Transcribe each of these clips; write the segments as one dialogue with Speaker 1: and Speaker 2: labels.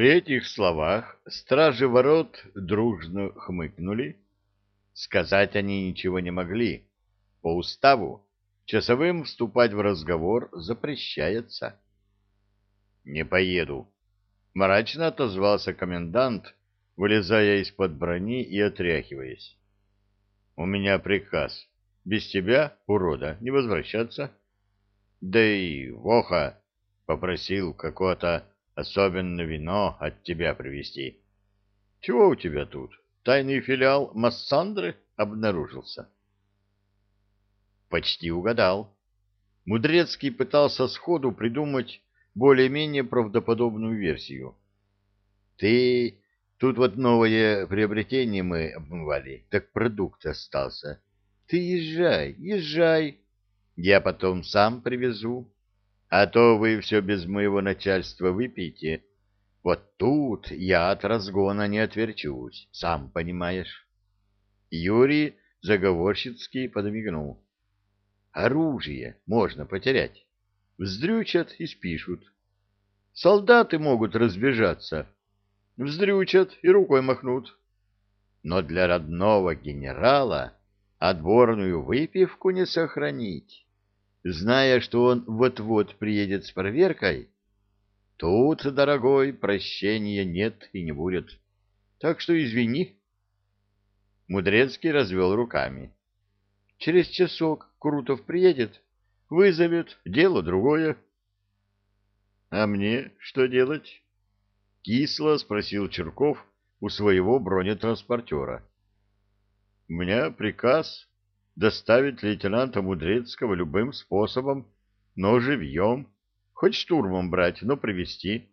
Speaker 1: При этих словах стражи ворот дружно хмыкнули. Сказать они ничего не могли. По уставу часовым вступать в разговор запрещается. «Не поеду», — мрачно отозвался комендант, вылезая из-под брони и отряхиваясь. «У меня приказ. Без тебя, урода, не возвращаться». «Да и Воха попросил какое-то особенное вино от тебя привезти. Чего у тебя тут? Тайный филиал Массандры обнаружился?» Почти угадал. Мудрецкий пытался сходу придумать более-менее правдоподобную версию. Ты тут вот новое приобретение мы обмывали, так продукт остался. Ты езжай, езжай, я потом сам привезу. А то вы все без моего начальства выпьете. Вот тут я от разгона не отверчусь, сам понимаешь. Юрий заговорщицки подмигнул. Оружие можно потерять вздрючат и спишут. Солдаты могут разбежаться, вздрючат и рукой махнут. Но для родного генерала отборную выпивку не сохранить. Зная, что он вот-вот приедет с проверкой, тут, дорогой, прощения нет и не будет. Так что извини. Мудрецкий развел руками. Через часок Крутов приедет, Вызовет, дело другое. — А мне что делать? — кисло спросил Черков у своего бронетранспортера. — У меня приказ доставить лейтенанта Мудрецкого любым способом, но живьем, хоть штурмом брать, но привести.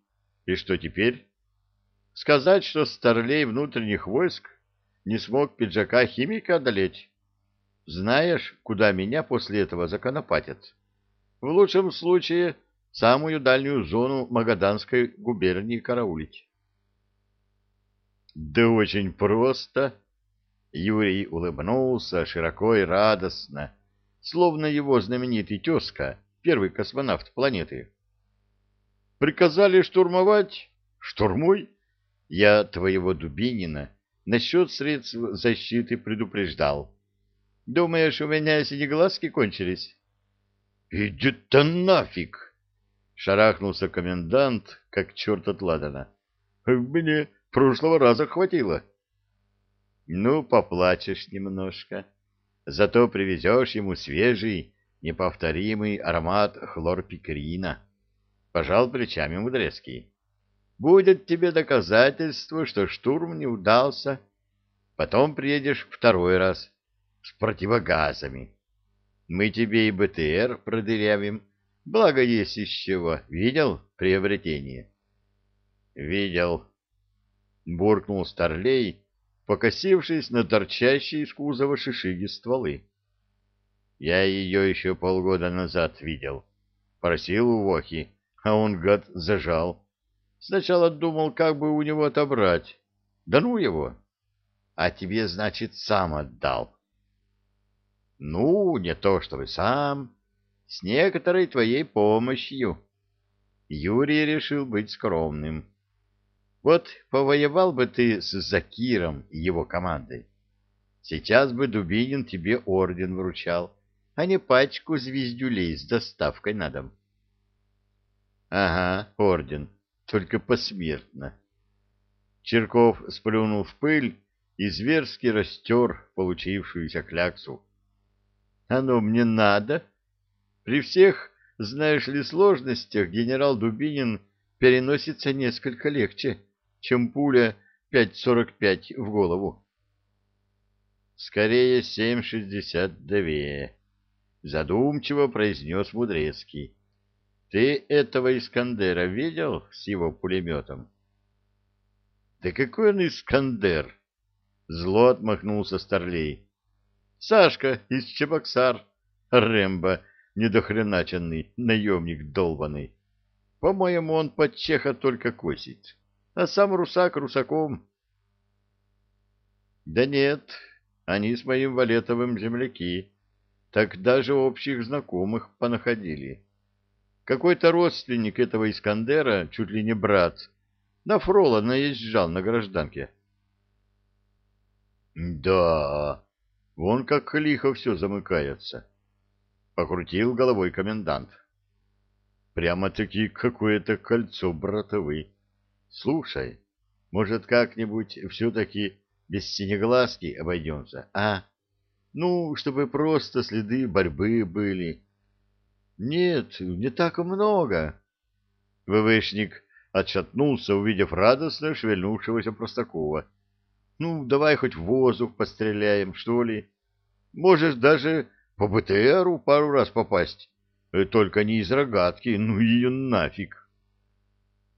Speaker 1: И что теперь? Сказать, что старлей внутренних войск не смог пиджака химика одолеть? Знаешь, куда меня после этого законопатят? В лучшем случае самую дальнюю зону Магаданской губернии караулить. Да очень просто. Юрий улыбнулся широко и радостно, словно его знаменитый тезка, первый космонавт планеты. Приказали штурмовать? Штурмуй. Я твоего Дубинина насчет средств защиты предупреждал. Думаешь, у меня синеглазки кончились? — Иди-то нафиг! — шарахнулся комендант, как черт от ладана. — Мне прошлого раза хватило. — Ну, поплачешь немножко. Зато привезешь ему свежий, неповторимый аромат хлорпикрина. Пожал плечами Мудрецкий. Будет тебе доказательство, что штурм не удался. Потом приедешь второй раз с противогазами. Мы тебе и БТР продырявим, благо есть из чего. Видел приобретение? Видел. Буркнул Старлей, покосившись на торчащие из кузова шишиги стволы. Я ее еще полгода назад видел. Просил у Вохи, а он, гад, зажал. Сначала думал, как бы у него отобрать. Да ну его. А тебе, значит, сам отдал. Ну, не то чтобы сам, с некоторой твоей помощью. Юрий решил быть скромным. Вот повоевал бы ты с Закиром и его командой. Сейчас бы Дубинин тебе орден вручал, а не пачку звездюлей с доставкой на дом. Ага, орден, только посмертно. Черков сплюнул в пыль и зверски растер получившуюся кляксу. Оно мне надо. При всех, знаешь ли, сложностях генерал Дубинин переносится несколько легче, чем пуля 5.45 в голову. Скорее 7.62, задумчиво произнес Мудрецкий. Ты этого Искандера видел с его пулеметом? Да какой он Искандер? Зло отмахнулся Старлей. Сашка из Чебоксар, Рэмбо, недохреначенный, наемник долбанный. По-моему, он под чеха только косит, а сам русак русаком. Да нет, они с моим Валетовым земляки, так даже общих знакомых понаходили. Какой-то родственник этого Искандера, чуть ли не брат, на Фрола наезжал на гражданке. Да, вон как лихо все замыкается. Покрутил головой комендант. Прямо-таки какое-то кольцо братовы. Слушай, может, как-нибудь все-таки без синеглазки обойдемся, а? Ну, чтобы просто следы борьбы были. Нет, не так много. ВВшник отшатнулся, увидев радостно шевельнувшегося Простакова. Ну, давай хоть в воздух постреляем, что ли. Можешь даже по БТРу пару раз попасть. Э, только не из рогатки, ну ее нафиг.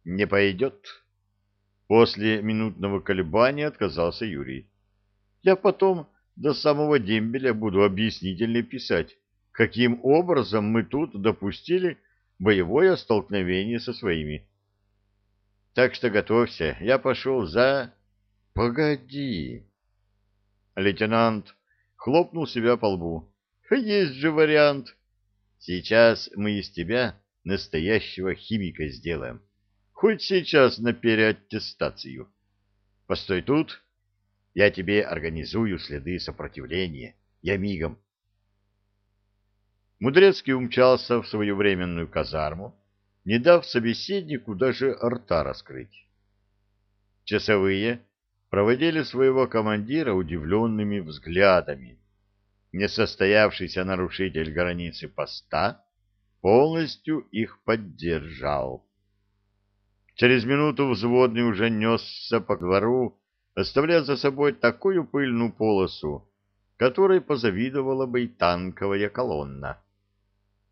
Speaker 1: Не пойдет. После минутного колебания отказался Юрий. Я потом до самого дембеля буду объяснительно писать, каким образом мы тут допустили боевое столкновение со своими. Так что готовься, я пошел за... Погоди. Лейтенант хлопнул себя по лбу. Есть же вариант. Сейчас мы из тебя настоящего химика сделаем. Хоть сейчас на переаттестацию. Постой тут, я тебе организую следы сопротивления. Я мигом. Мудрецкий умчался в свою временную казарму, не дав собеседнику даже рта раскрыть. Часовые проводили своего командира удивленными взглядами. Несостоявшийся нарушитель границы поста полностью их поддержал. Через минуту взводный уже несся по двору, оставляя за собой такую пыльную полосу, которой позавидовала бы и танковая колонна.